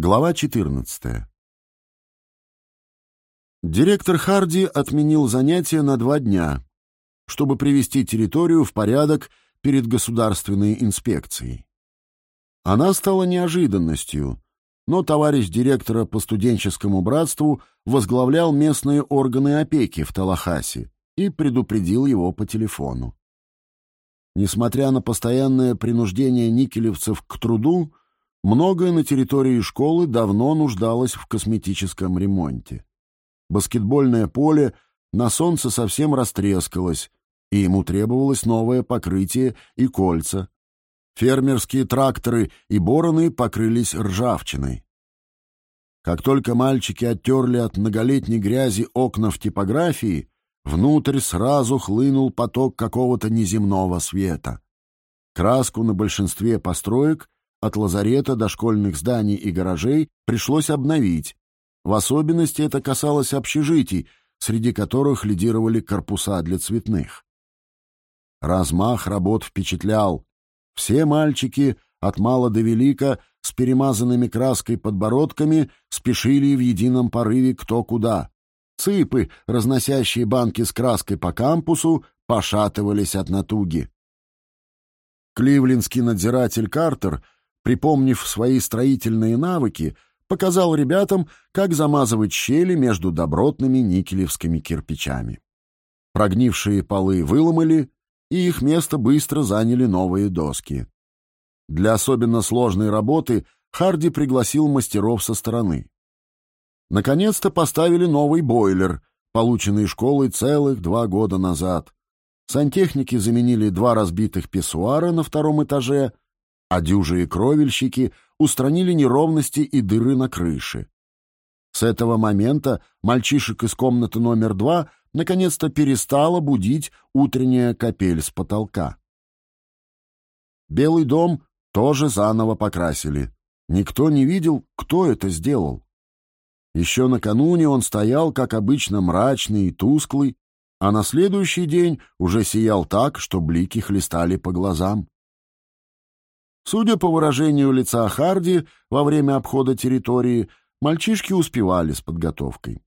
Глава 14. Директор Харди отменил занятия на два дня, чтобы привести территорию в порядок перед государственной инспекцией. Она стала неожиданностью, но товарищ директора по студенческому братству возглавлял местные органы опеки в Талахасе и предупредил его по телефону. Несмотря на постоянное принуждение никелевцев к труду, Многое на территории школы давно нуждалось в косметическом ремонте. Баскетбольное поле на солнце совсем растрескалось, и ему требовалось новое покрытие и кольца. Фермерские тракторы и бороны покрылись ржавчиной. Как только мальчики оттерли от многолетней грязи окна в типографии, внутрь сразу хлынул поток какого-то неземного света. Краску на большинстве построек от лазарета до школьных зданий и гаражей пришлось обновить. В особенности это касалось общежитий, среди которых лидировали корпуса для цветных. Размах работ впечатлял. Все мальчики, от мала до велика, с перемазанными краской подбородками, спешили в едином порыве кто куда. Цыпы, разносящие банки с краской по кампусу, пошатывались от натуги. Кливлендский надзиратель Картер — припомнив свои строительные навыки, показал ребятам, как замазывать щели между добротными никелевскими кирпичами. Прогнившие полы выломали, и их место быстро заняли новые доски. Для особенно сложной работы Харди пригласил мастеров со стороны. Наконец-то поставили новый бойлер, полученный школой целых два года назад. Сантехники заменили два разбитых писсуара на втором этаже — а дюжи и кровельщики устранили неровности и дыры на крыше. С этого момента мальчишек из комнаты номер два наконец-то перестала будить утренняя капель с потолка. Белый дом тоже заново покрасили. Никто не видел, кто это сделал. Еще накануне он стоял, как обычно, мрачный и тусклый, а на следующий день уже сиял так, что блики хлестали по глазам. Судя по выражению лица Харди во время обхода территории, мальчишки успевали с подготовкой.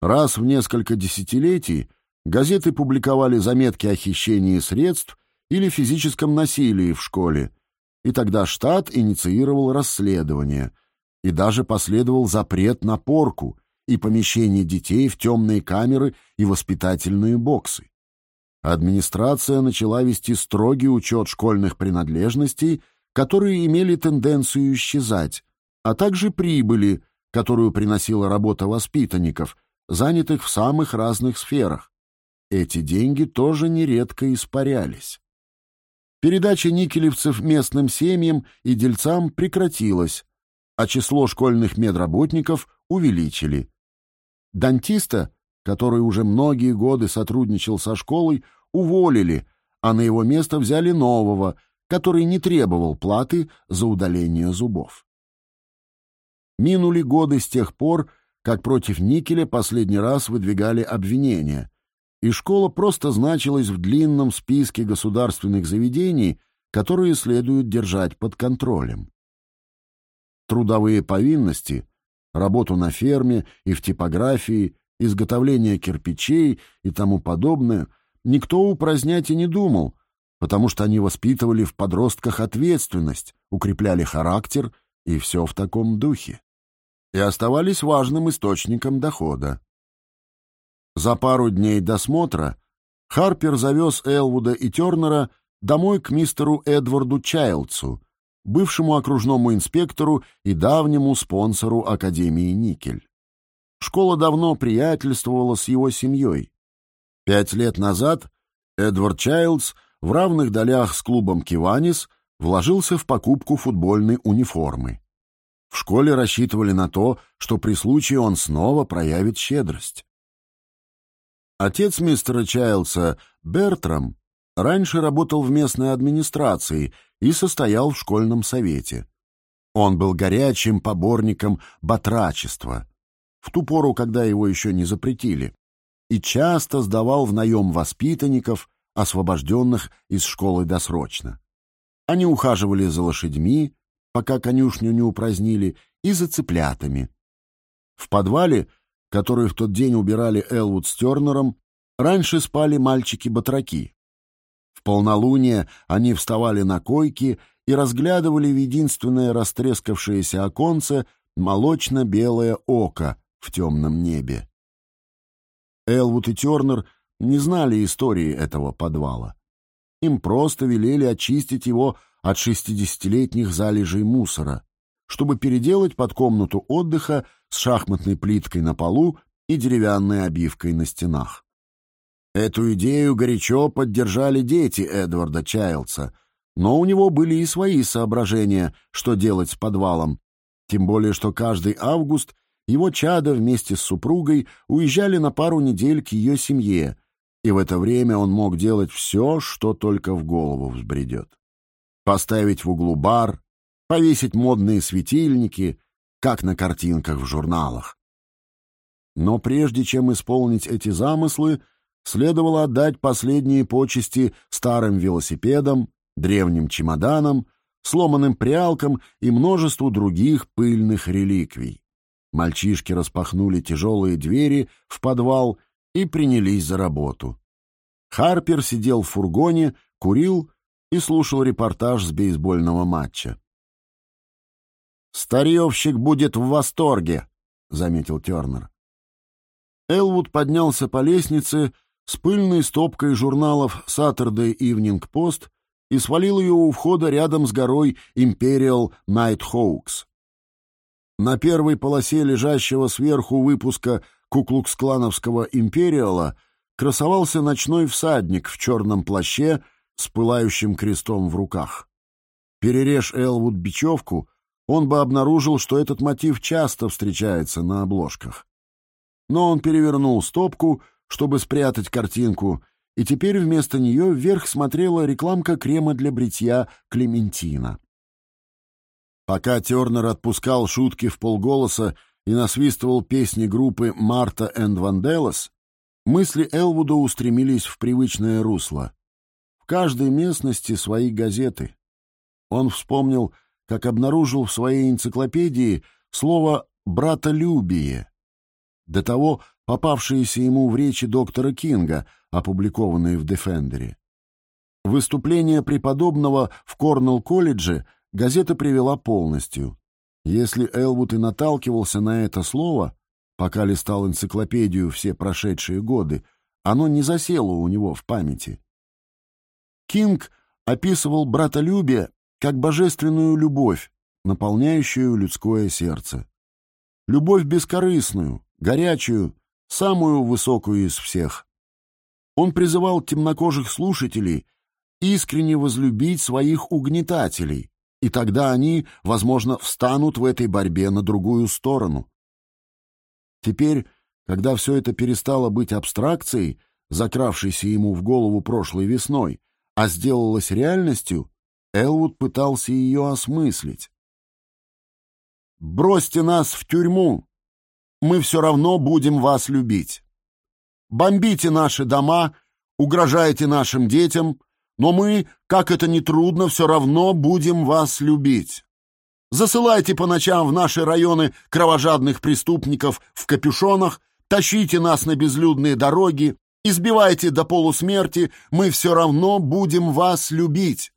Раз в несколько десятилетий газеты публиковали заметки о хищении средств или физическом насилии в школе, и тогда штат инициировал расследование, и даже последовал запрет на порку и помещение детей в темные камеры и воспитательные боксы. Администрация начала вести строгий учет школьных принадлежностей – которые имели тенденцию исчезать, а также прибыли, которую приносила работа воспитанников, занятых в самых разных сферах. Эти деньги тоже нередко испарялись. Передача никелевцев местным семьям и дельцам прекратилась, а число школьных медработников увеличили. Дантиста, который уже многие годы сотрудничал со школой, уволили, а на его место взяли нового, который не требовал платы за удаление зубов. Минули годы с тех пор, как против Никеля последний раз выдвигали обвинения, и школа просто значилась в длинном списке государственных заведений, которые следует держать под контролем. Трудовые повинности, работу на ферме и в типографии, изготовление кирпичей и тому подобное никто упразднять и не думал, потому что они воспитывали в подростках ответственность, укрепляли характер и все в таком духе, и оставались важным источником дохода. За пару дней досмотра Харпер завез Элвуда и Тернера домой к мистеру Эдварду Чайлдсу, бывшему окружному инспектору и давнему спонсору Академии Никель. Школа давно приятельствовала с его семьей. Пять лет назад Эдвард Чайлдс в равных долях с клубом «Киванис» вложился в покупку футбольной униформы. В школе рассчитывали на то, что при случае он снова проявит щедрость. Отец мистера Чайлдса, Бертрам, раньше работал в местной администрации и состоял в школьном совете. Он был горячим поборником батрачества, в ту пору, когда его еще не запретили, и часто сдавал в наем воспитанников, освобожденных из школы досрочно. Они ухаживали за лошадьми, пока конюшню не упразднили, и за цыплятами. В подвале, который в тот день убирали Элвуд с Тернером, раньше спали мальчики-батраки. В полнолуние они вставали на койки и разглядывали в единственное растрескавшееся оконце молочно-белое око в темном небе. Элвуд и Тернер не знали истории этого подвала. Им просто велели очистить его от шестидесятилетних залежей мусора, чтобы переделать под комнату отдыха с шахматной плиткой на полу и деревянной обивкой на стенах. Эту идею горячо поддержали дети Эдварда Чайлдса, но у него были и свои соображения, что делать с подвалом, тем более что каждый август его чада вместе с супругой уезжали на пару недель к ее семье, и в это время он мог делать все, что только в голову взбредет. Поставить в углу бар, повесить модные светильники, как на картинках в журналах. Но прежде чем исполнить эти замыслы, следовало отдать последние почести старым велосипедам, древним чемоданам, сломанным прялкам и множеству других пыльных реликвий. Мальчишки распахнули тяжелые двери в подвал и принялись за работу. Харпер сидел в фургоне, курил и слушал репортаж с бейсбольного матча. «Старьевщик будет в восторге», — заметил Тернер. Элвуд поднялся по лестнице с пыльной стопкой журналов Saturday Evening Post и свалил ее у входа рядом с горой Imperial Nighthawks. На первой полосе лежащего сверху выпуска куклукс-клановского «Империала» красовался ночной всадник в черном плаще с пылающим крестом в руках. Перережь Элвуд бечевку, он бы обнаружил, что этот мотив часто встречается на обложках. Но он перевернул стопку, чтобы спрятать картинку, и теперь вместо нее вверх смотрела рекламка крема для бритья «Клементина». Пока Тернер отпускал шутки в полголоса и насвистывал песни группы «Марта энд Ванделос», мысли Элвуда устремились в привычное русло. В каждой местности свои газеты. Он вспомнил, как обнаружил в своей энциклопедии слово «братолюбие», до того попавшееся ему в речи доктора Кинга, опубликованные в «Дефендере». Выступление преподобного в Корнелл-колледже газета привела полностью. Если Элвуд и наталкивался на это слово, пока листал энциклопедию все прошедшие годы, оно не засело у него в памяти. Кинг описывал братолюбие как божественную любовь, наполняющую людское сердце. Любовь бескорыстную, горячую, самую высокую из всех. Он призывал темнокожих слушателей искренне возлюбить своих угнетателей, и тогда они, возможно, встанут в этой борьбе на другую сторону. Теперь, когда все это перестало быть абстракцией, закравшейся ему в голову прошлой весной, а сделалось реальностью, Элвуд пытался ее осмыслить. «Бросьте нас в тюрьму! Мы все равно будем вас любить. Бомбите наши дома, угрожайте нашим детям, но мы, как это ни трудно, все равно будем вас любить. Засылайте по ночам в наши районы кровожадных преступников в капюшонах, тащите нас на безлюдные дороги, избивайте до полусмерти, мы все равно будем вас любить.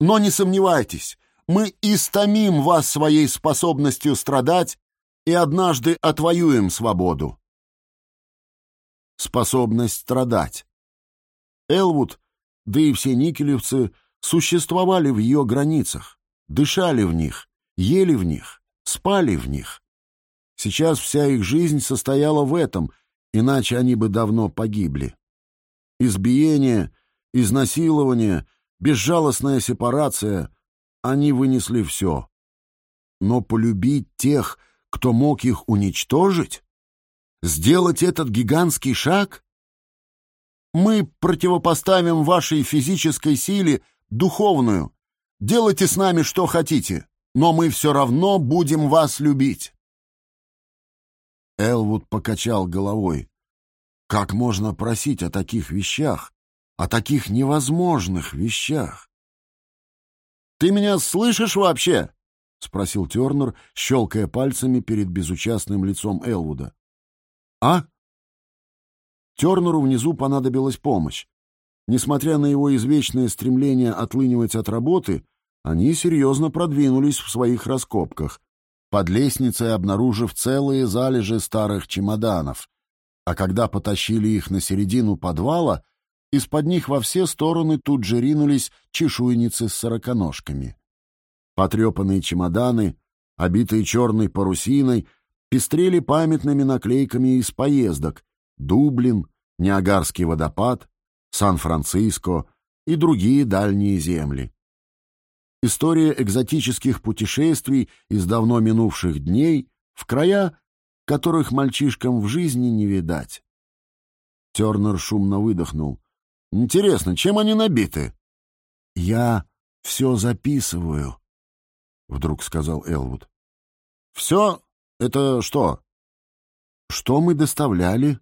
Но не сомневайтесь, мы истомим вас своей способностью страдать и однажды отвоюем свободу. Способность страдать. Элвуд да и все никелевцы существовали в ее границах, дышали в них, ели в них, спали в них. Сейчас вся их жизнь состояла в этом, иначе они бы давно погибли. Избиение, изнасилование, безжалостная сепарация — они вынесли все. Но полюбить тех, кто мог их уничтожить? Сделать этот гигантский шаг? Мы противопоставим вашей физической силе духовную. Делайте с нами что хотите, но мы все равно будем вас любить. Элвуд покачал головой. Как можно просить о таких вещах, о таких невозможных вещах? «Ты меня слышишь вообще?» — спросил Тернер, щелкая пальцами перед безучастным лицом Элвуда. «А?» Тернеру внизу понадобилась помощь. Несмотря на его извечное стремление отлынивать от работы, они серьезно продвинулись в своих раскопках, под лестницей обнаружив целые залежи старых чемоданов. А когда потащили их на середину подвала, из-под них во все стороны тут же ринулись чешуйницы с сороконожками. Потрепанные чемоданы, обитые черной парусиной, пестрели памятными наклейками из поездок «Дублин», «Ниагарский водопад», «Сан-Франциско» и другие дальние земли. История экзотических путешествий из давно минувших дней в края, которых мальчишкам в жизни не видать. Тернер шумно выдохнул. «Интересно, чем они набиты?» «Я все записываю», — вдруг сказал Элвуд. «Все? Это что?» «Что мы доставляли?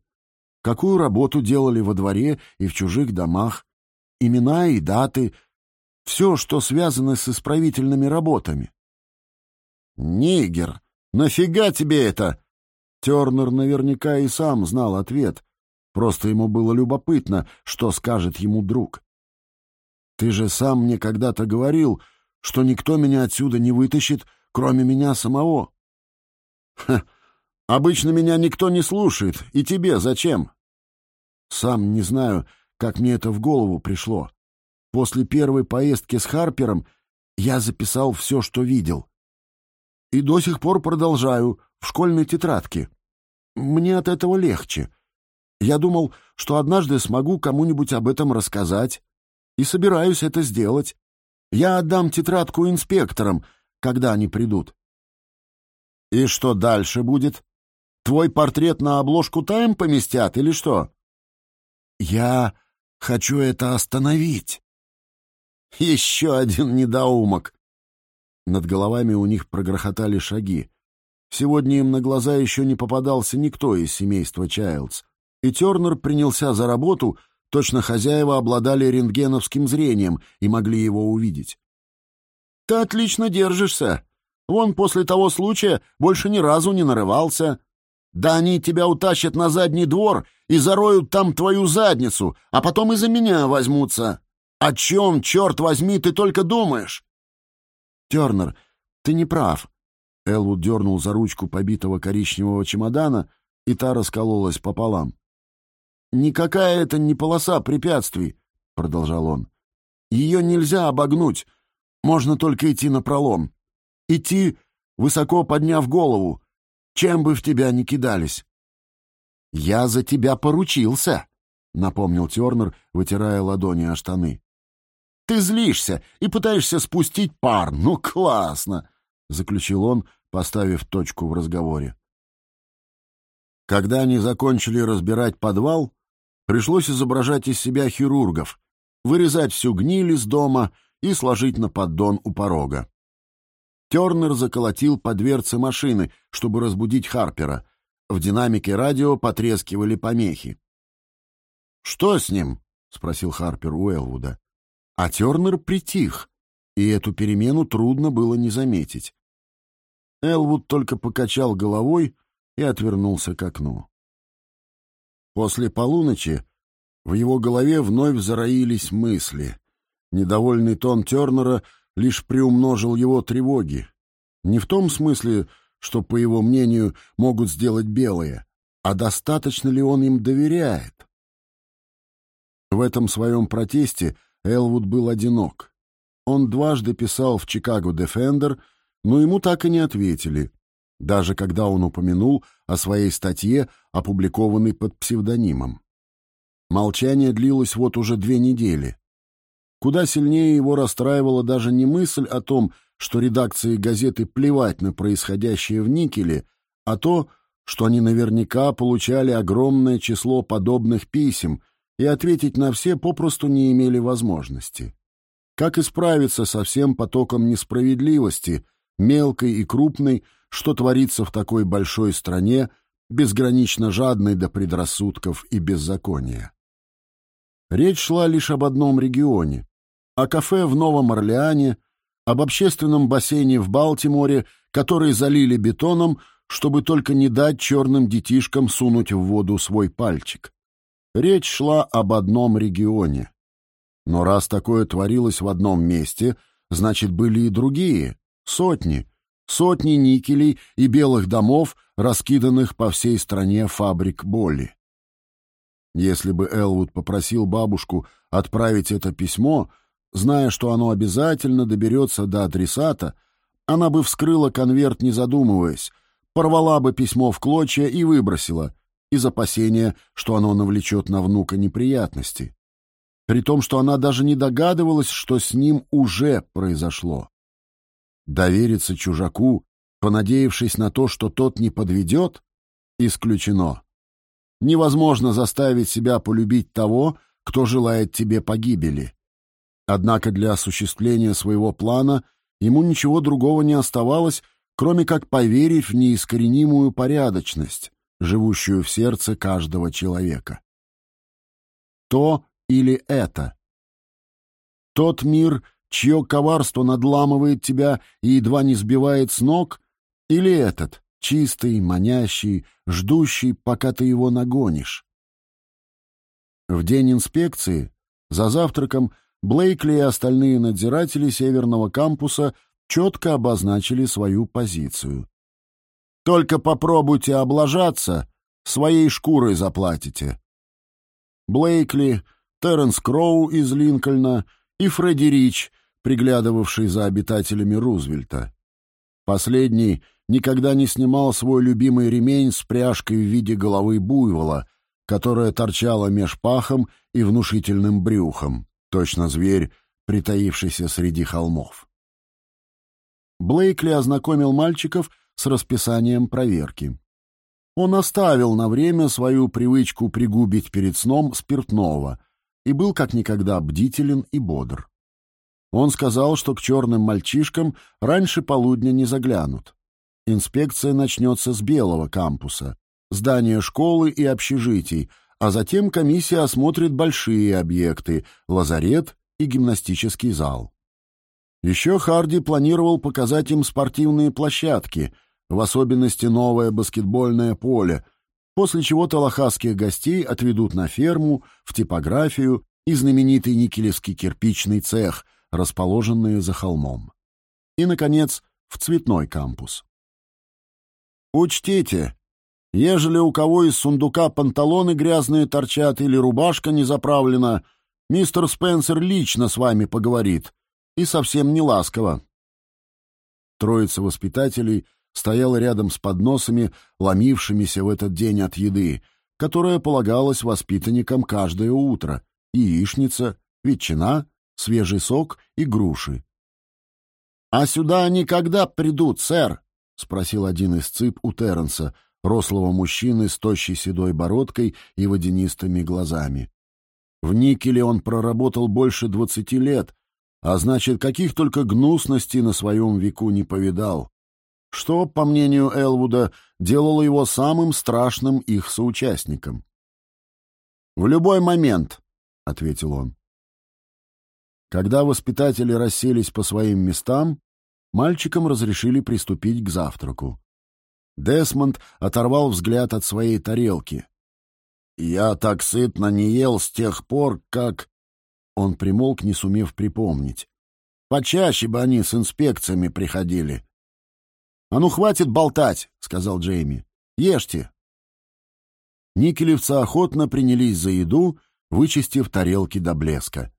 Какую работу делали во дворе и в чужих домах? Имена и даты — все, что связано с исправительными работами. «Нигер, нафига тебе это?» Тернер наверняка и сам знал ответ. Просто ему было любопытно, что скажет ему друг. «Ты же сам мне когда-то говорил, что никто меня отсюда не вытащит, кроме меня самого». «Ха, обычно меня никто не слушает, и тебе зачем?» «Сам не знаю, как мне это в голову пришло. После первой поездки с Харпером я записал все, что видел. И до сих пор продолжаю в школьной тетрадке. Мне от этого легче. Я думал, что однажды смогу кому-нибудь об этом рассказать. И собираюсь это сделать. Я отдам тетрадку инспекторам, когда они придут. И что дальше будет? Твой портрет на обложку «Тайм» поместят или что? Я хочу это остановить. Еще один недоумок. Над головами у них прогрохотали шаги. Сегодня им на глаза еще не попадался никто из семейства Чайлдс, и Тернер принялся за работу, точно хозяева обладали рентгеновским зрением и могли его увидеть. «Ты отлично держишься. Вон после того случая больше ни разу не нарывался. Да они тебя утащат на задний двор и зароют там твою задницу, а потом и за меня возьмутся. О чем, черт возьми, ты только думаешь? Тернер, ты не прав. Элвуд дернул за ручку побитого коричневого чемодана, и та раскололась пополам. «Никакая это не полоса препятствий», — продолжал он. «Ее нельзя обогнуть, можно только идти напролом. Идти, высоко подняв голову, чем бы в тебя ни кидались». «Я за тебя поручился», — напомнил Тернер, вытирая ладони о штаны. Ты злишься и пытаешься спустить пар. Ну, классно!» — заключил он, поставив точку в разговоре. Когда они закончили разбирать подвал, пришлось изображать из себя хирургов, вырезать всю гниль из дома и сложить на поддон у порога. Тернер заколотил по дверце машины, чтобы разбудить Харпера. В динамике радио потрескивали помехи. «Что с ним?» — спросил Харпер у Элвуда. А Тернер притих, и эту перемену трудно было не заметить. Элвуд только покачал головой и отвернулся к окну. После полуночи в его голове вновь зароились мысли. Недовольный тон Тернера лишь приумножил его тревоги. Не в том смысле, что, по его мнению, могут сделать белые, а достаточно ли он им доверяет. В этом своем протесте — Элвуд был одинок. Он дважды писал в «Чикаго Дефендер», но ему так и не ответили, даже когда он упомянул о своей статье, опубликованной под псевдонимом. Молчание длилось вот уже две недели. Куда сильнее его расстраивала даже не мысль о том, что редакции газеты плевать на происходящее в Никеле, а то, что они наверняка получали огромное число подобных писем, и ответить на все попросту не имели возможности. Как исправиться со всем потоком несправедливости, мелкой и крупной, что творится в такой большой стране, безгранично жадной до предрассудков и беззакония? Речь шла лишь об одном регионе, о кафе в Новом Орлеане, об общественном бассейне в Балтиморе, который залили бетоном, чтобы только не дать черным детишкам сунуть в воду свой пальчик. Речь шла об одном регионе. Но раз такое творилось в одном месте, значит, были и другие, сотни, сотни никелей и белых домов, раскиданных по всей стране фабрик боли. Если бы Элвуд попросил бабушку отправить это письмо, зная, что оно обязательно доберется до адресата, она бы вскрыла конверт, не задумываясь, порвала бы письмо в клочья и выбросила, из опасения, что оно навлечет на внука неприятности. При том, что она даже не догадывалась, что с ним уже произошло. Довериться чужаку, понадеявшись на то, что тот не подведет, исключено. Невозможно заставить себя полюбить того, кто желает тебе погибели. Однако для осуществления своего плана ему ничего другого не оставалось, кроме как поверить в неискоренимую порядочность, живущую в сердце каждого человека. То или это? Тот мир, чье коварство надламывает тебя и едва не сбивает с ног, или этот, чистый, манящий, ждущий, пока ты его нагонишь? В день инспекции, за завтраком, Блейкли и остальные надзиратели северного кампуса четко обозначили свою позицию. «Только попробуйте облажаться, своей шкурой заплатите». Блейкли, Терренс Кроу из Линкольна и Фредди Рич, приглядывавший за обитателями Рузвельта. Последний никогда не снимал свой любимый ремень с пряжкой в виде головы буйвола, которая торчала меж пахом и внушительным брюхом точно зверь, притаившийся среди холмов. Блейкли ознакомил мальчиков с расписанием проверки. Он оставил на время свою привычку пригубить перед сном спиртного и был как никогда бдителен и бодр. Он сказал, что к черным мальчишкам раньше полудня не заглянут. Инспекция начнется с белого кампуса, здания школы и общежитий, а затем комиссия осмотрит большие объекты — лазарет и гимнастический зал. Еще Харди планировал показать им спортивные площадки, в особенности новое баскетбольное поле, после чего талахасских гостей отведут на ферму, в типографию и знаменитый никелевский кирпичный цех, расположенные за холмом. И, наконец, в цветной кампус. «Учтите, Ежели у кого из сундука панталоны грязные торчат или рубашка не заправлена, мистер Спенсер лично с вами поговорит. И совсем не ласково. Троица воспитателей стояла рядом с подносами, ломившимися в этот день от еды, которая полагалась воспитанникам каждое утро — яичница, ветчина, свежий сок и груши. — А сюда они когда придут, сэр? — спросил один из цып у Терренса — рослого мужчины с тощей седой бородкой и водянистыми глазами. В никеле он проработал больше двадцати лет, а значит, каких только гнусностей на своем веку не повидал. Что, по мнению Элвуда, делало его самым страшным их соучастником. «В любой момент», — ответил он. Когда воспитатели расселись по своим местам, мальчикам разрешили приступить к завтраку. Десмонд оторвал взгляд от своей тарелки. «Я так сытно не ел с тех пор, как...» Он примолк, не сумев припомнить. «Почаще бы они с инспекциями приходили». «А ну, хватит болтать!» — сказал Джейми. «Ешьте!» Никелевцы охотно принялись за еду, вычистив тарелки до блеска.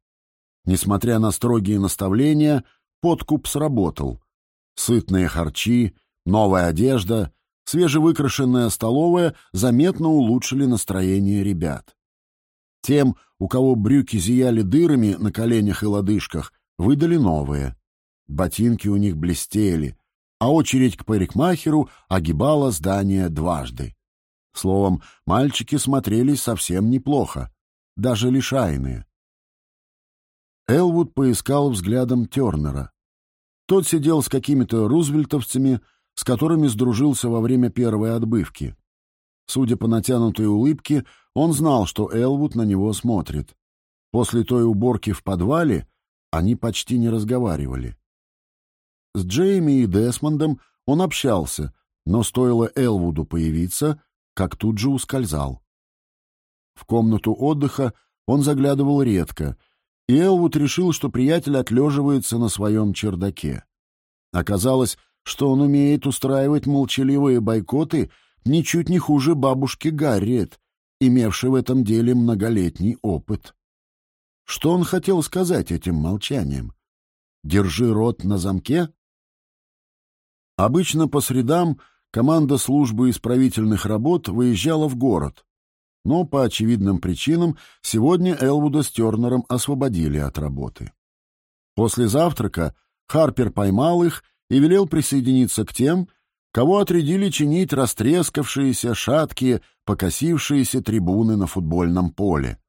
Несмотря на строгие наставления, подкуп сработал. Сытные харчи, новая одежда, свежевыкрашенная столовая заметно улучшили настроение ребят. Тем, у кого брюки зияли дырами на коленях и лодыжках, выдали новые. Ботинки у них блестели, а очередь к парикмахеру огибала здание дважды. Словом, мальчики смотрелись совсем неплохо, даже лишайные. Элвуд поискал взглядом Тернера. Тот сидел с какими-то рузвельтовцами, с которыми сдружился во время первой отбывки. Судя по натянутой улыбке, он знал, что Элвуд на него смотрит. После той уборки в подвале они почти не разговаривали. С Джейми и Десмондом он общался, но стоило Элвуду появиться, как тут же ускользал. В комнату отдыха он заглядывал редко, и Элвуд решил, что приятель отлеживается на своем чердаке. Оказалось, что он умеет устраивать молчаливые бойкоты ничуть не хуже бабушки Гарриет, имевшей в этом деле многолетний опыт. Что он хотел сказать этим молчанием? «Держи рот на замке»? Обычно по средам команда службы исправительных работ выезжала в город, но по очевидным причинам сегодня Элвуда с Тернером освободили от работы. После завтрака Харпер поймал их и велел присоединиться к тем, кого отрядили чинить растрескавшиеся, шаткие, покосившиеся трибуны на футбольном поле.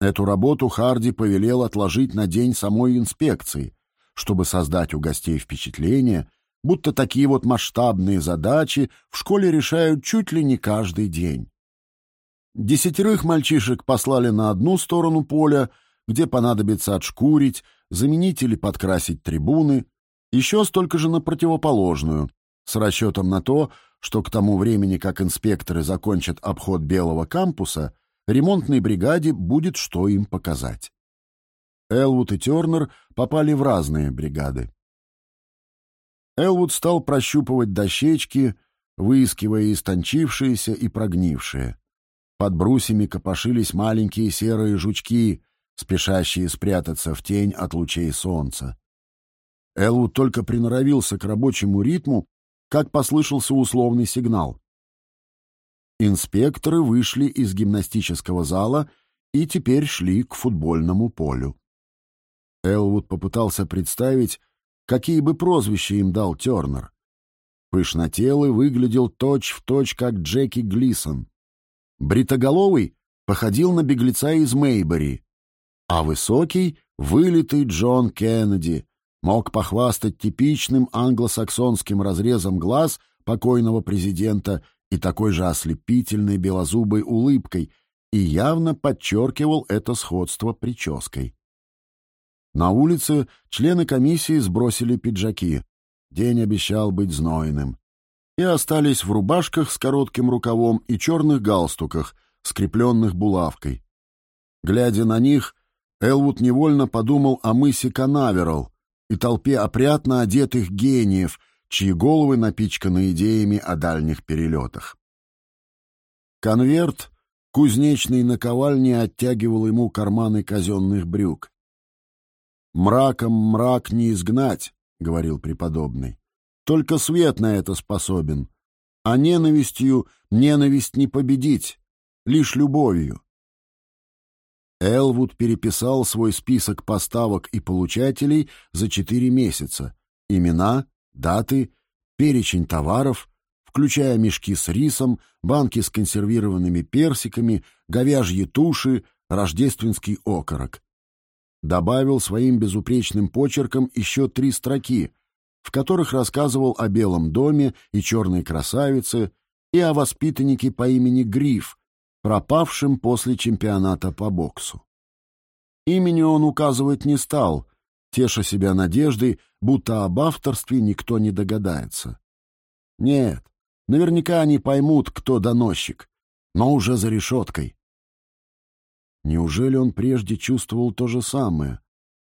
Эту работу Харди повелел отложить на день самой инспекции, чтобы создать у гостей впечатление, будто такие вот масштабные задачи в школе решают чуть ли не каждый день. Десятерых мальчишек послали на одну сторону поля, где понадобится отшкурить, заменить или подкрасить трибуны, еще столько же на противоположную, с расчетом на то, что к тому времени, как инспекторы закончат обход Белого кампуса, ремонтной бригаде будет что им показать. Элвуд и Тернер попали в разные бригады. Элвуд стал прощупывать дощечки, выискивая истончившиеся и прогнившие. Под брусьями копошились маленькие серые жучки, спешащие спрятаться в тень от лучей солнца. Элвуд только приноровился к рабочему ритму, как послышался условный сигнал. Инспекторы вышли из гимнастического зала и теперь шли к футбольному полю. Элвуд попытался представить, какие бы прозвища им дал Тернер. Пышнотелый выглядел точь-в-точь, точь, как Джеки Глисон. Бритоголовый походил на беглеца из Мейбори, а высокий — вылитый Джон Кеннеди, мог похвастать типичным англосаксонским разрезом глаз покойного президента и такой же ослепительной белозубой улыбкой и явно подчеркивал это сходство прической. На улице члены комиссии сбросили пиджаки. День обещал быть знойным. И остались в рубашках с коротким рукавом и черных галстуках, скрепленных булавкой. Глядя на них, Элвуд невольно подумал о мысе Канаверал, и толпе опрятно одетых гениев, чьи головы напичканы идеями о дальних перелетах. Конверт кузнечной наковальни оттягивал ему карманы казенных брюк. «Мраком мрак не изгнать», — говорил преподобный. «Только свет на это способен, а ненавистью ненависть не победить, лишь любовью. Элвуд переписал свой список поставок и получателей за четыре месяца. Имена, даты, перечень товаров, включая мешки с рисом, банки с консервированными персиками, говяжьи туши, рождественский окорок. Добавил своим безупречным почерком еще три строки, в которых рассказывал о Белом доме и черной красавице, и о воспитаннике по имени Гриф, пропавшим после чемпионата по боксу. Имени он указывать не стал, теша себя надеждой, будто об авторстве никто не догадается. Нет, наверняка они поймут, кто доносчик, но уже за решеткой. Неужели он прежде чувствовал то же самое?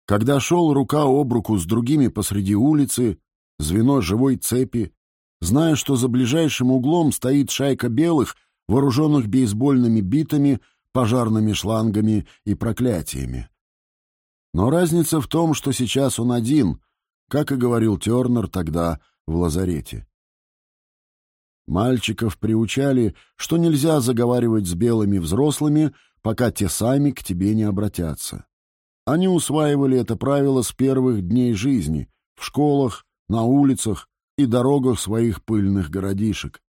Когда шел рука об руку с другими посреди улицы, звено живой цепи, зная, что за ближайшим углом стоит шайка белых, вооруженных бейсбольными битами, пожарными шлангами и проклятиями. Но разница в том, что сейчас он один, как и говорил Тернер тогда в лазарете. Мальчиков приучали, что нельзя заговаривать с белыми взрослыми, пока те сами к тебе не обратятся. Они усваивали это правило с первых дней жизни, в школах, на улицах и дорогах своих пыльных городишек.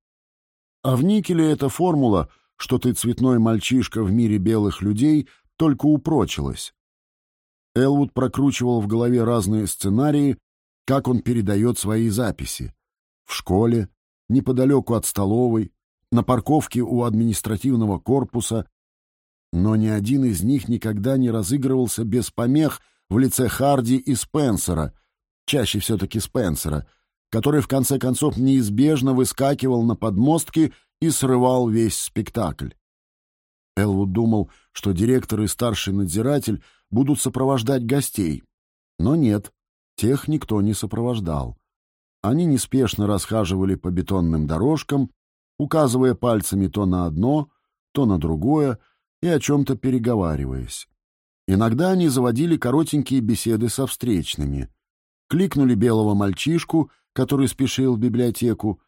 А в никеле эта формула, что ты цветной мальчишка в мире белых людей, только упрочилась. Элвуд прокручивал в голове разные сценарии, как он передает свои записи. В школе, неподалеку от столовой, на парковке у административного корпуса, но ни один из них никогда не разыгрывался без помех в лице Харди и Спенсера, чаще все-таки Спенсера, который в конце концов неизбежно выскакивал на подмостки и срывал весь спектакль. Элвуд думал, что директор и старший надзиратель будут сопровождать гостей. Но нет, тех никто не сопровождал. Они неспешно расхаживали по бетонным дорожкам, указывая пальцами то на одно, то на другое и о чем-то переговариваясь. Иногда они заводили коротенькие беседы со встречными. Кликнули белого мальчишку, который спешил в библиотеку,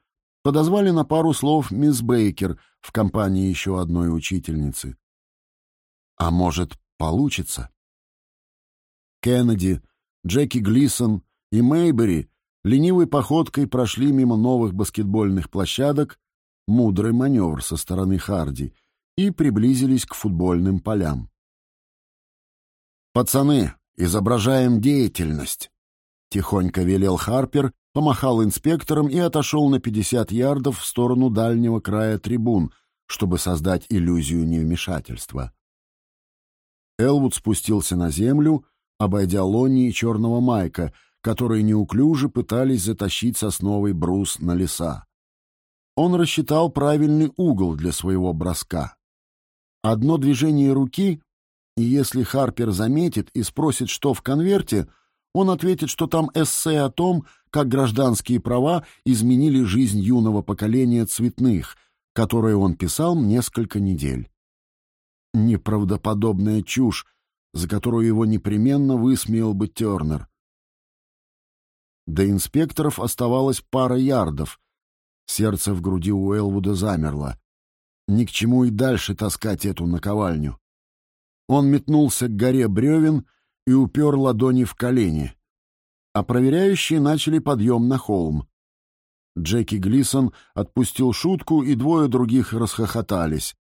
подозвали на пару слов мисс Бейкер в компании еще одной учительницы. А может, получится? Кеннеди, Джеки Глисон и Мейбери ленивой походкой прошли мимо новых баскетбольных площадок, мудрый маневр со стороны Харди, и приблизились к футбольным полям. «Пацаны, изображаем деятельность!» — тихонько велел Харпер, помахал инспектором и отошел на 50 ярдов в сторону дальнего края трибун, чтобы создать иллюзию невмешательства. Элвуд спустился на землю, обойдя Лонни и черного Майка, которые неуклюже пытались затащить сосновый брус на леса. Он рассчитал правильный угол для своего броска. Одно движение руки, и если Харпер заметит и спросит, что в конверте, он ответит, что там эссе о том, как гражданские права изменили жизнь юного поколения цветных, которое он писал несколько недель. Неправдоподобная чушь, за которую его непременно высмеял бы Тернер. До инспекторов оставалось пара ярдов. Сердце в груди у Элвуда замерло. Ни к чему и дальше таскать эту наковальню. Он метнулся к горе бревен и упер ладони в колени. А проверяющие начали подъем на холм. Джеки Глисон отпустил шутку, и двое других расхохотались.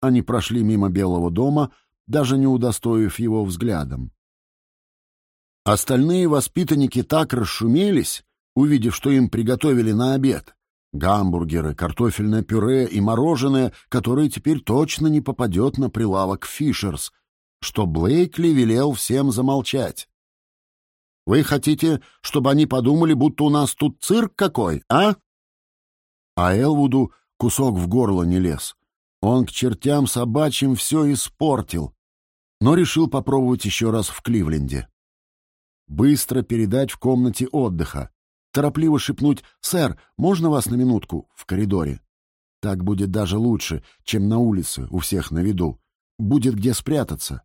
Они прошли мимо Белого дома, даже не удостоив его взглядом. Остальные воспитанники так расшумелись, увидев, что им приготовили на обед. Гамбургеры, картофельное пюре и мороженое, которое теперь точно не попадет на прилавок Фишерс, что Блейкли велел всем замолчать. «Вы хотите, чтобы они подумали, будто у нас тут цирк какой, а?» А Элвуду кусок в горло не лез. Он к чертям собачьим все испортил, но решил попробовать еще раз в Кливленде. Быстро передать в комнате отдыха. Торопливо шепнуть «Сэр, можно вас на минутку?» в коридоре. Так будет даже лучше, чем на улице, у всех на виду. Будет где спрятаться.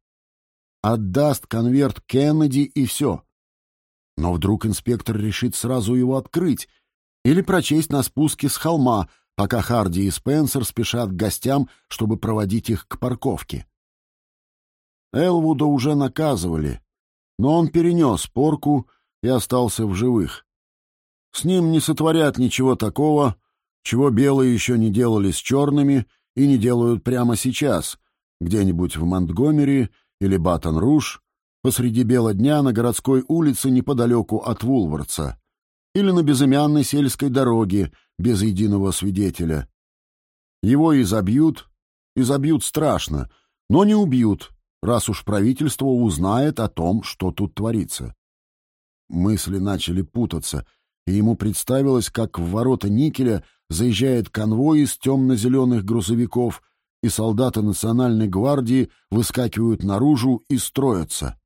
Отдаст конверт Кеннеди и все. Но вдруг инспектор решит сразу его открыть или прочесть на спуске с холма, пока Харди и Спенсер спешат к гостям, чтобы проводить их к парковке. Элвуда уже наказывали, но он перенес порку и остался в живых. С ним не сотворят ничего такого, чего белые еще не делали с черными и не делают прямо сейчас, где-нибудь в Монтгомери или Батон-Руж, посреди бела дня на городской улице неподалеку от Вулвардса, или на безымянной сельской дороге без единого свидетеля. Его изобьют, изобьют страшно, но не убьют, раз уж правительство узнает о том, что тут творится. Мысли начали путаться, и ему представилось, как в ворота Никеля заезжает конвой из темно-зеленых грузовиков, и солдаты Национальной гвардии выскакивают наружу и строятся.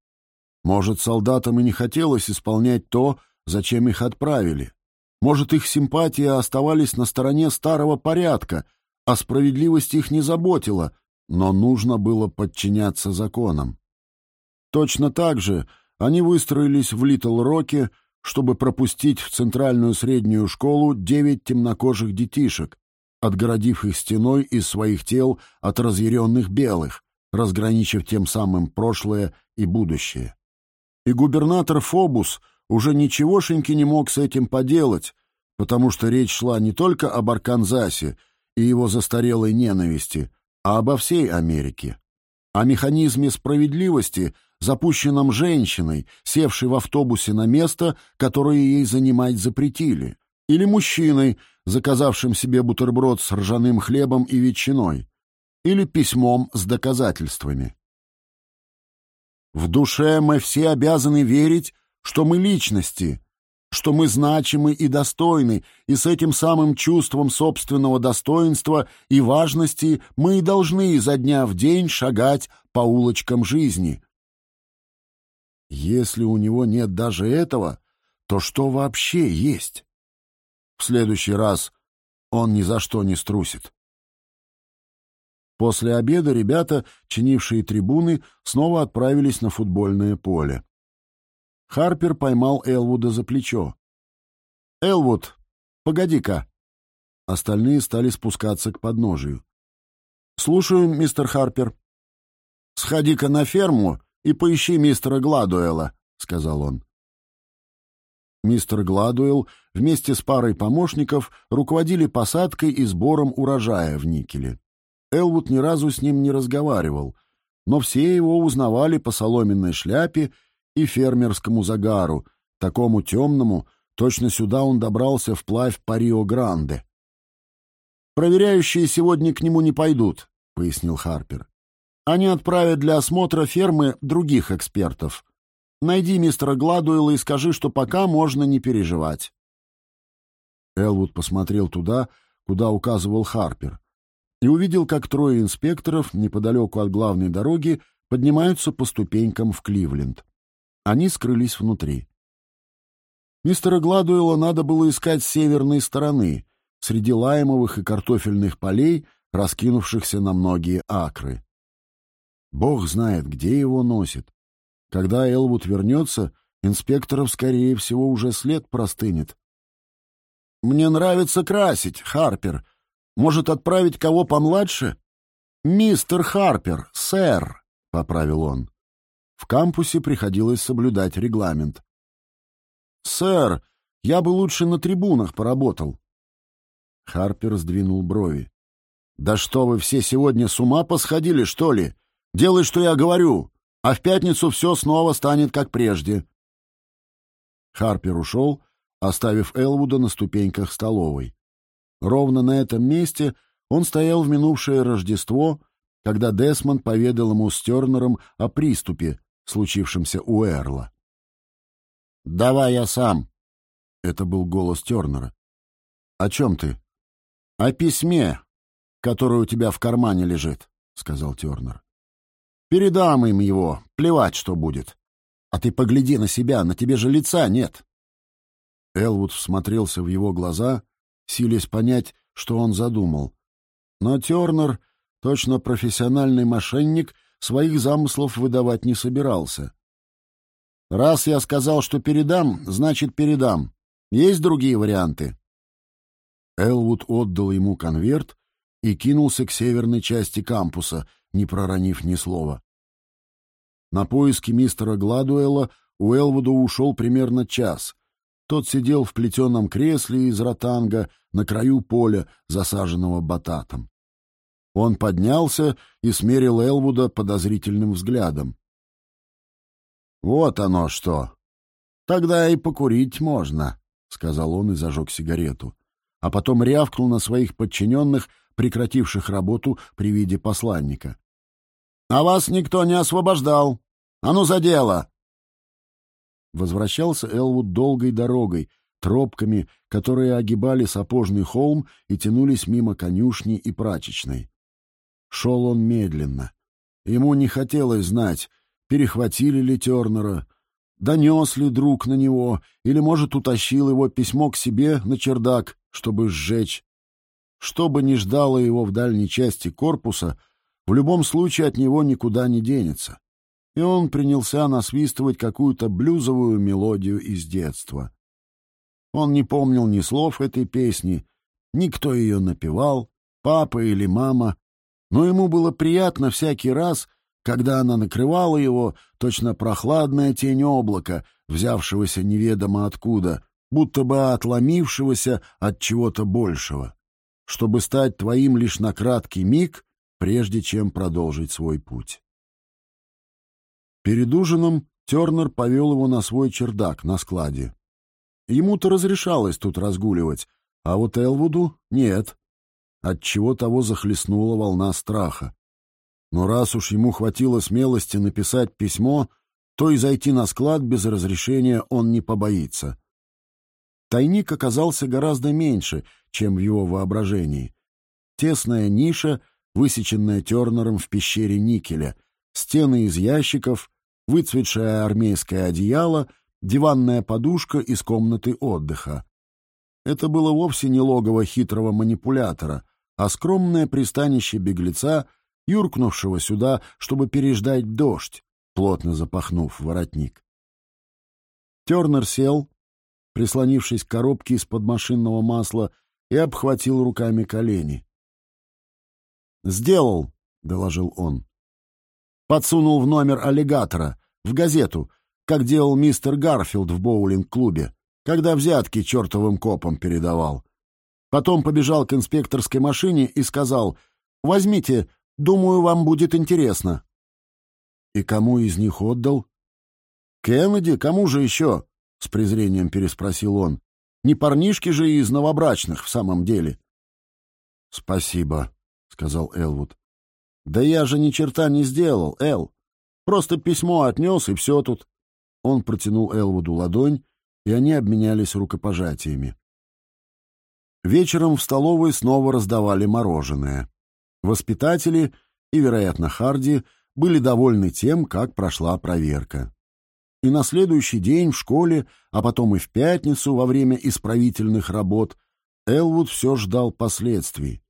Может, солдатам и не хотелось исполнять то, зачем их отправили. Может, их симпатии оставались на стороне старого порядка, а справедливость их не заботила, но нужно было подчиняться законам. Точно так же они выстроились в Литл-Роке, чтобы пропустить в центральную среднюю школу девять темнокожих детишек, отгородив их стеной из своих тел от разъяренных белых, разграничив тем самым прошлое и будущее. И губернатор Фобус уже ничегошеньки не мог с этим поделать, потому что речь шла не только об Арканзасе и его застарелой ненависти, а обо всей Америке. О механизме справедливости, запущенном женщиной, севшей в автобусе на место, которое ей занимать запретили, или мужчиной, заказавшим себе бутерброд с ржаным хлебом и ветчиной, или письмом с доказательствами. В душе мы все обязаны верить, что мы личности, что мы значимы и достойны, и с этим самым чувством собственного достоинства и важности мы и должны изо дня в день шагать по улочкам жизни. Если у него нет даже этого, то что вообще есть? В следующий раз он ни за что не струсит. После обеда ребята, чинившие трибуны, снова отправились на футбольное поле. Харпер поймал Элвуда за плечо. «Элвуд, погоди-ка!» Остальные стали спускаться к подножию. «Слушаю, мистер Харпер». «Сходи-ка на ферму и поищи мистера Гладуэла», — сказал он. Мистер Гладуэлл вместе с парой помощников руководили посадкой и сбором урожая в никеле. Элвуд ни разу с ним не разговаривал, но все его узнавали по соломенной шляпе и фермерскому загару, такому темному, точно сюда он добрался вплавь по Рио-Гранде. «Проверяющие сегодня к нему не пойдут», — пояснил Харпер. «Они отправят для осмотра фермы других экспертов. Найди мистера Гладуэлла и скажи, что пока можно не переживать». Элвуд посмотрел туда, куда указывал Харпер, и увидел, как трое инспекторов неподалеку от главной дороги поднимаются по ступенькам в Кливленд. Они скрылись внутри. Мистера Гладуэлла надо было искать с северной стороны, среди лаймовых и картофельных полей, раскинувшихся на многие акры. Бог знает, где его носит. Когда Элвуд вернется, инспекторов, скорее всего, уже след простынет. «Мне нравится красить, Харпер. Может, отправить кого помладше?» «Мистер Харпер, сэр», — поправил он. В кампусе приходилось соблюдать регламент. «Сэр, я бы лучше на трибунах поработал». Харпер сдвинул брови. «Да что вы все сегодня с ума посходили, что ли? Делай, что я говорю, а в пятницу все снова станет как прежде». Харпер ушел, оставив Элвуда на ступеньках столовой. Ровно на этом месте он стоял в минувшее Рождество, когда Десмонд поведал ему с Тернером о приступе, случившемся у Эрла. «Давай я сам!» — это был голос Тернера. «О чем ты?» «О письме, которое у тебя в кармане лежит», — сказал Тернер. «Передам им его, плевать, что будет. А ты погляди на себя, на тебе же лица нет». Элвуд всмотрелся в его глаза, силясь понять, что он задумал. Но Тернер, точно профессиональный мошенник, своих замыслов выдавать не собирался. «Раз я сказал, что передам, значит, передам. Есть другие варианты?» Элвуд отдал ему конверт и кинулся к северной части кампуса, не проронив ни слова. На поиски мистера Гладуэлла у Элвуда ушел примерно час. Тот сидел в плетеном кресле из ротанга на краю поля, засаженного бататом. Он поднялся и смерил Элвуда подозрительным взглядом. «Вот оно что! Тогда и покурить можно», — сказал он и зажег сигарету. А потом рявкнул на своих подчиненных, прекративших работу при виде посланника. «А вас никто не освобождал! А ну за дело!» Возвращался Элвуд долгой дорогой, тропками, которые огибали сапожный холм и тянулись мимо конюшни и прачечной. Шел он медленно. Ему не хотелось знать, перехватили ли Тернера, донес ли друг на него, или, может, утащил его письмо к себе на чердак, чтобы сжечь. Что бы ни ждало его в дальней части корпуса, в любом случае от него никуда не денется. И он принялся насвистывать какую-то блюзовую мелодию из детства. Он не помнил ни слов этой песни, никто ее напевал, папа или мама, но ему было приятно всякий раз, когда она накрывала его, точно прохладная тень облака, взявшегося неведомо откуда, будто бы отломившегося от чего-то большего, чтобы стать твоим лишь на краткий миг, прежде чем продолжить свой путь. Перед ужином Тернер повел его на свой чердак на складе. Ему-то разрешалось тут разгуливать, а вот Элвуду — нет отчего того захлестнула волна страха. Но раз уж ему хватило смелости написать письмо, то и зайти на склад без разрешения он не побоится. Тайник оказался гораздо меньше, чем в его воображении. Тесная ниша, высеченная Тернером в пещере никеля, стены из ящиков, выцветшее армейское одеяло, диванная подушка из комнаты отдыха. Это было вовсе не логово хитрого манипулятора, а скромное пристанище беглеца, юркнувшего сюда, чтобы переждать дождь, плотно запахнув воротник. Тернер сел, прислонившись к коробке из-под машинного масла, и обхватил руками колени. «Сделал», — доложил он. «Подсунул в номер аллигатора, в газету, как делал мистер Гарфилд в боулинг-клубе, когда взятки чертовым копам передавал. Потом побежал к инспекторской машине и сказал, «Возьмите, думаю, вам будет интересно». «И кому из них отдал?» «Кеннеди, кому же еще?» — с презрением переспросил он. «Не парнишки же из новобрачных в самом деле». «Спасибо», — сказал Элвуд. «Да я же ни черта не сделал, Эл. Просто письмо отнес, и все тут». Он протянул Элвуду ладонь, и они обменялись рукопожатиями. Вечером в столовой снова раздавали мороженое. Воспитатели и, вероятно, Харди были довольны тем, как прошла проверка. И на следующий день в школе, а потом и в пятницу во время исправительных работ, Элвуд все ждал последствий.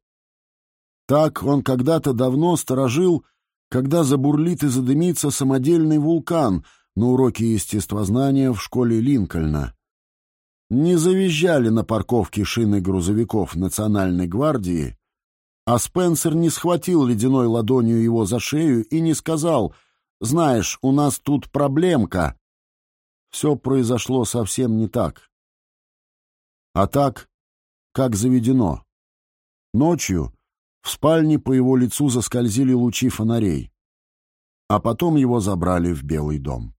Так он когда-то давно сторожил, когда забурлит и задымится самодельный вулкан на уроке естествознания в школе Линкольна. Не завизжали на парковке шины грузовиков Национальной гвардии, а Спенсер не схватил ледяной ладонью его за шею и не сказал «Знаешь, у нас тут проблемка». Все произошло совсем не так. А так, как заведено. Ночью в спальне по его лицу заскользили лучи фонарей, а потом его забрали в Белый дом.